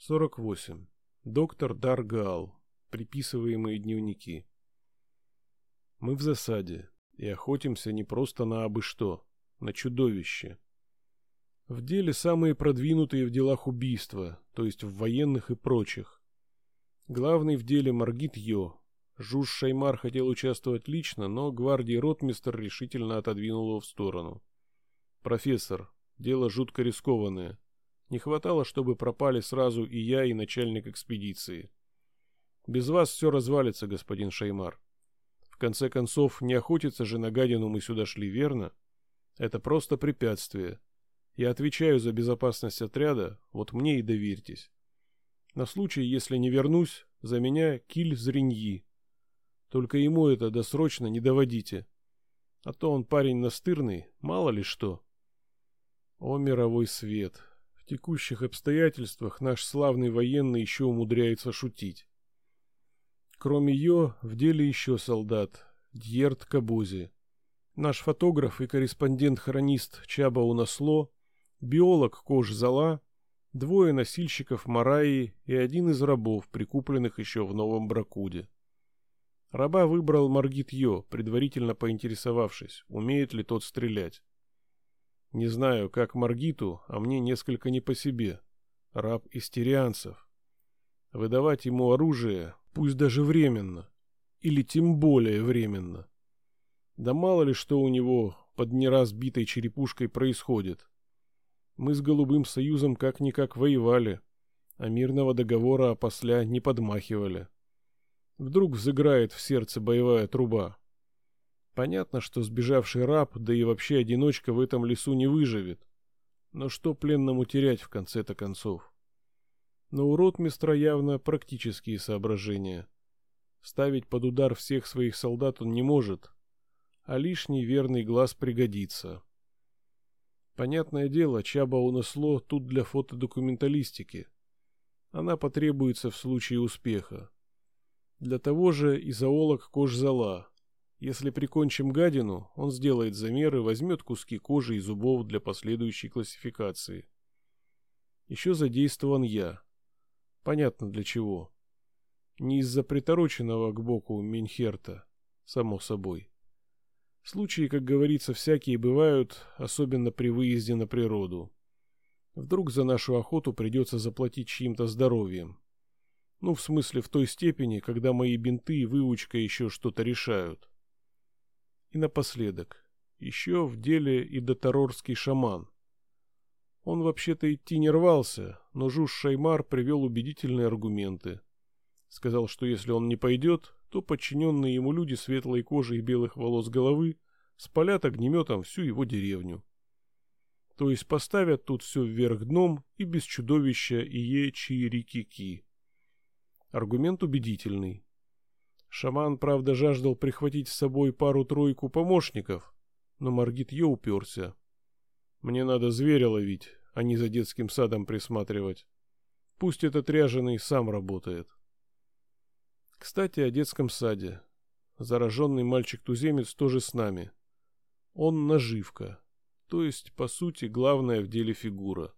48. Доктор Даргал. Приписываемые дневники. Мы в засаде и охотимся не просто на абы что, на чудовище. В деле самые продвинутые в делах убийства, то есть в военных и прочих. Главный в деле Маргит Йо. Жуж Шаймар хотел участвовать лично, но гвардии ротмистер решительно отодвинул его в сторону. «Профессор, дело жутко рискованное. Не хватало, чтобы пропали сразу и я, и начальник экспедиции. Без вас все развалится, господин Шаймар. В конце концов, не охотиться же на гадину мы сюда шли, верно? Это просто препятствие. Я отвечаю за безопасность отряда, вот мне и доверьтесь. На случай, если не вернусь, за меня киль зриньи. Только ему это досрочно не доводите. А то он парень настырный, мало ли что. О, мировой свет! Текущих обстоятельствах наш славный военный еще умудряется шутить. Кроме ее, в деле еще солдат, Дьерт Кабузи. Наш фотограф и корреспондент-хронист Чаба Унасло, биолог Кож Зала, двое носильщиков Мараи и один из рабов, прикупленных еще в Новом Бракуде. Раба выбрал Маргит Йо, предварительно поинтересовавшись, умеет ли тот стрелять. Не знаю, как Маргиту, а мне несколько не по себе. Раб истерианцев. Выдавать ему оружие, пусть даже временно. Или тем более временно. Да мало ли что у него под неразбитой черепушкой происходит. Мы с Голубым Союзом как-никак воевали, а мирного договора опосля не подмахивали. Вдруг взыграет в сердце боевая труба. Понятно, что сбежавший раб, да и вообще одиночка в этом лесу не выживет. Но что пленному терять в конце-то концов? Но у ротмистра явно практические соображения. Ставить под удар всех своих солдат он не может, а лишний верный глаз пригодится. Понятное дело, Чаба унесло тут для фотодокументалистики. Она потребуется в случае успеха. Для того же и зоолог Кожзала, если прикончим гадину, он сделает замеры, возьмет куски кожи и зубов для последующей классификации. Еще задействован я. Понятно для чего. Не из-за притороченного к боку Менхерта, само собой. Случаи, как говорится, всякие бывают, особенно при выезде на природу. Вдруг за нашу охоту придется заплатить чьим-то здоровьем. Ну, в смысле, в той степени, когда мои бинты и выучка еще что-то решают. И напоследок, еще в деле и доторорский шаман. Он вообще-то идти не рвался, но Жуж Шаймар привел убедительные аргументы. Сказал, что если он не пойдет, то подчиненные ему люди светлой кожи и белых волос головы спалят огнеметом всю его деревню. То есть поставят тут все вверх дном и без чудовища Ие Чирикики. Аргумент убедительный. Шаман, правда, жаждал прихватить с собой пару-тройку помощников, но Маргит Йо уперся. Мне надо зверя ловить, а не за детским садом присматривать. Пусть этот ряженый сам работает. Кстати, о детском саде. Зараженный мальчик-туземец тоже с нами. Он наживка, то есть, по сути, главная в деле фигура.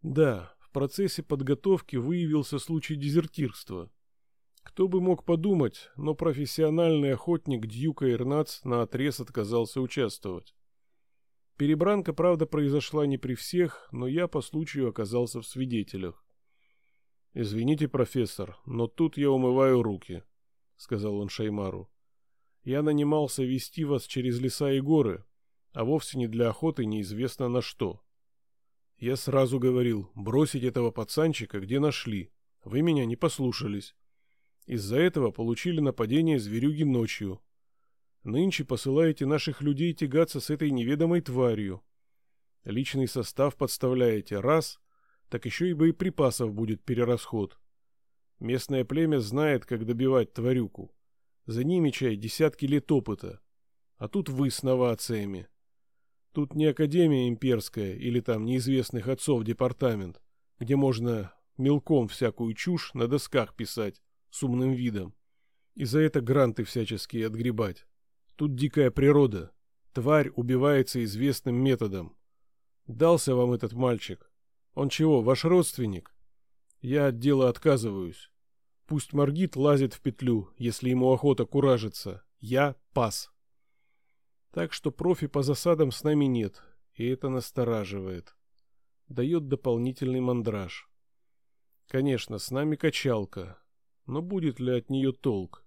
Да, в процессе подготовки выявился случай дезертирства. Кто бы мог подумать, но профессиональный охотник Дьюка Ирнац наотрез отказался участвовать. Перебранка, правда, произошла не при всех, но я по случаю оказался в свидетелях. «Извините, профессор, но тут я умываю руки», — сказал он Шаймару. «Я нанимался вести вас через леса и горы, а вовсе не для охоты неизвестно на что. Я сразу говорил, бросить этого пацанчика где нашли. Вы меня не послушались. Из-за этого получили нападение зверюги ночью. Нынче посылаете наших людей тягаться с этой неведомой тварью. Личный состав подставляете раз, так еще и боеприпасов будет перерасход. Местное племя знает, как добивать тварюку. За ними, чай, десятки лет опыта. А тут вы с новациями. Тут не Академия имперская или там неизвестных отцов департамент, где можно мелком всякую чушь на досках писать, с умным видом. И за это гранты всяческие отгребать. Тут дикая природа. Тварь убивается известным методом. Дался вам этот мальчик. Он чего, ваш родственник? Я от дела отказываюсь. Пусть Маргит лазит в петлю, если ему охота куражиться. Я пас. Так что профи по засадам с нами нет, и это настораживает. Дает дополнительный мандраж. Конечно, с нами качалка, но будет ли от нее толк?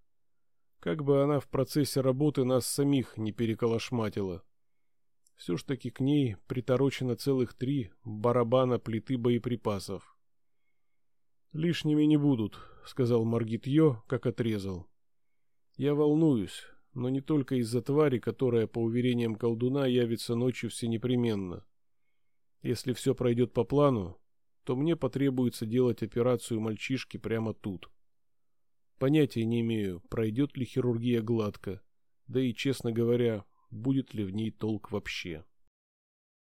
Как бы она в процессе работы нас самих не переколошматила. Все ж таки к ней приторочено целых три барабана плиты боеприпасов. «Лишними не будут», — сказал Маргит Йо, как отрезал. «Я волнуюсь, но не только из-за твари, которая, по уверениям колдуна, явится ночью всенепременно. Если все пройдет по плану, то мне потребуется делать операцию мальчишки прямо тут. Понятия не имею, пройдет ли хирургия гладко, да и, честно говоря, будет ли в ней толк вообще.